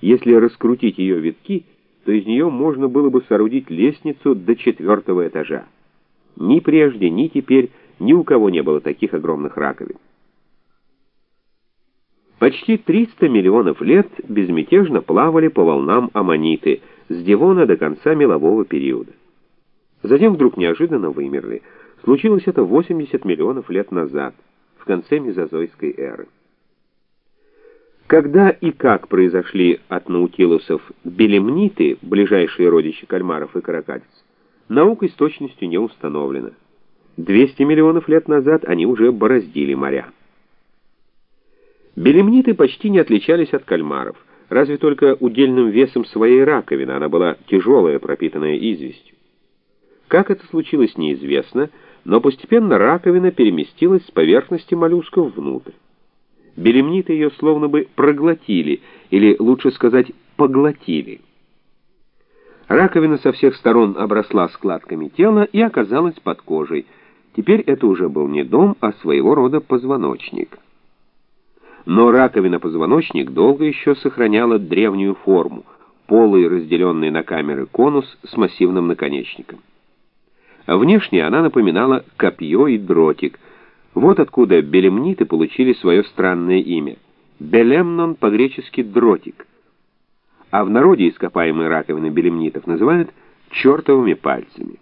Если раскрутить ее витки, то из нее можно было бы соорудить лестницу до четвертого этажа. Ни прежде, ни теперь ни у кого не было таких огромных раковин. Почти 300 миллионов лет безмятежно плавали по волнам аммониты с Девона до конца мелового периода. Затем вдруг неожиданно вымерли. Случилось это 80 миллионов лет назад, в конце мезозойской эры. Когда и как произошли от наутилусов белемниты, ближайшие родичи кальмаров и каракатиц, наукой с точностью не установлено. 200 миллионов лет назад они уже бороздили моря. Белемниты почти не отличались от кальмаров, разве только удельным весом своей раковины, она была тяжелая, пропитанная известью. Как это случилось, неизвестно, но постепенно раковина переместилась с поверхности моллюсков внутрь. Белемниты ее словно бы проглотили, или, лучше сказать, поглотили. Раковина со всех сторон обросла складками тела и оказалась под кожей. Теперь это уже был не дом, а своего рода позвоночник. Но раковина-позвоночник долго еще сохраняла древнюю форму, полый, разделенный на камеры конус с массивным наконечником. Внешне она напоминала копье и дротик. Вот откуда белемниты получили свое странное имя. Белемнон по-гречески «дротик». А в народе ископаемые раковины белемнитов называют чертовыми пальцами.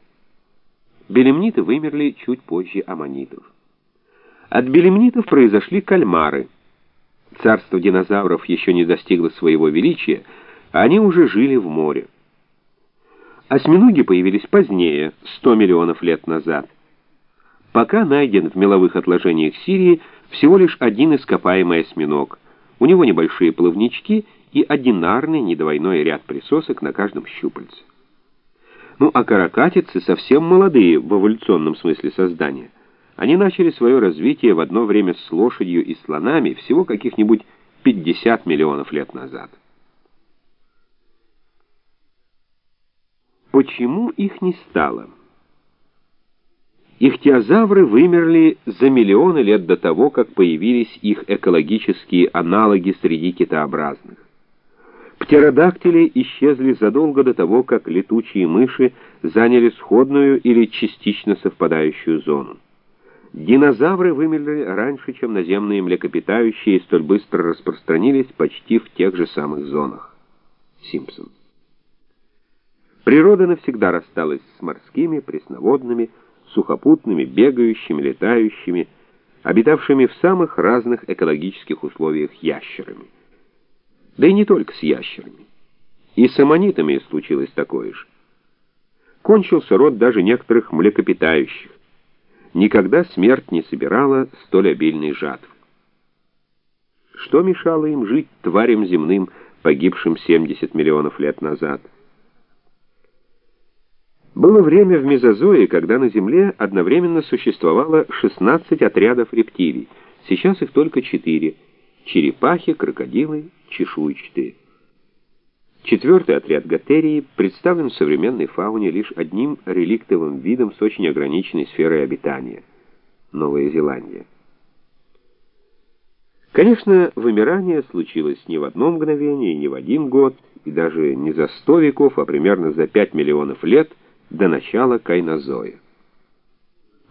Белемниты вымерли чуть позже аммонитов. От белемнитов произошли кальмары. Царство динозавров еще не достигло своего величия, а они уже жили в море. Осьминоги появились позднее, 100 миллионов лет назад. Пока найден в меловых отложениях Сирии всего лишь один ископаемый осьминог. У него небольшие плавнички и одинарный недвойной ряд присосок на каждом щупальце. Ну а каракатицы совсем молодые в эволюционном смысле создания. Они начали свое развитие в одно время с лошадью и слонами всего каких-нибудь 50 миллионов лет назад. Почему их не стало? Ихтиозавры вымерли за миллионы лет до того, как появились их экологические аналоги среди китообразных. Птеродактили исчезли задолго до того, как летучие мыши заняли сходную или частично совпадающую зону. Динозавры вымерли раньше, чем наземные млекопитающие, и столь быстро распространились почти в тех же самых зонах. Симпсон. Природа навсегда рассталась с морскими, пресноводными, сухопутными, бегающими, летающими, обитавшими в самых разных экологических условиях ящерами. Да и не только с ящерами. И с аммонитами случилось такое же. Кончился род даже некоторых млекопитающих. Никогда смерть не собирала столь обильной жатвы. Что мешало им жить тварям земным, погибшим 70 миллионов лет назад? Было время в Мезозое, когда на Земле одновременно существовало 16 отрядов рептилий. Сейчас их только 4. Черепахи, крокодилы, чешуйчатые. Четвертый отряд готерии представлен в современной фауне лишь одним реликтовым видом с очень ограниченной сферой обитания — Новая Зеландия. Конечно, вымирание случилось не в одно мгновение, не в один год, и даже не за сто веков, а примерно за пять миллионов лет — до начала кайнозоя.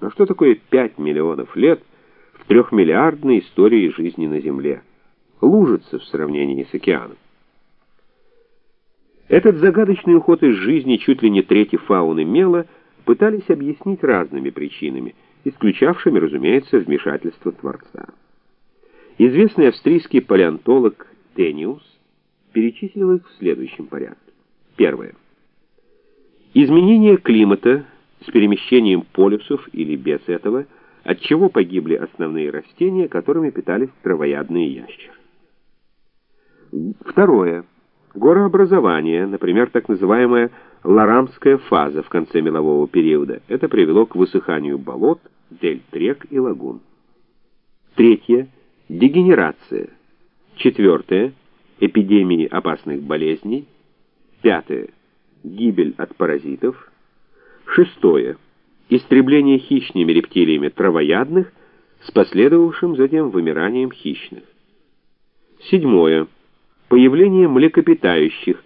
Но что такое 5 миллионов лет в трехмиллиардной истории жизни на Земле? Лужица в сравнении с океаном. Этот загадочный уход из жизни чуть ли не трети фауны мела пытались объяснить разными причинами, исключавшими, разумеется, вмешательство Творца. Известный австрийский палеонтолог Тениус перечислил их в следующем порядке. Первое. Изменение климата с перемещением полюсов или без этого, от чего погибли основные растения, которыми питались травоядные ящеры. Второе. Горообразование, например, так называемая Ларамская фаза в конце мелового периода. Это привело к высыханию болот, дельт рек и лагун. Третье. Дегенерация. Четвертое. Эпидемии опасных болезней. Пятое гибель от паразитов. Шестое. Истребление хищными рептилиями травоядных с последовавшим затем вымиранием хищных. Седьмое. появление млекопитающих,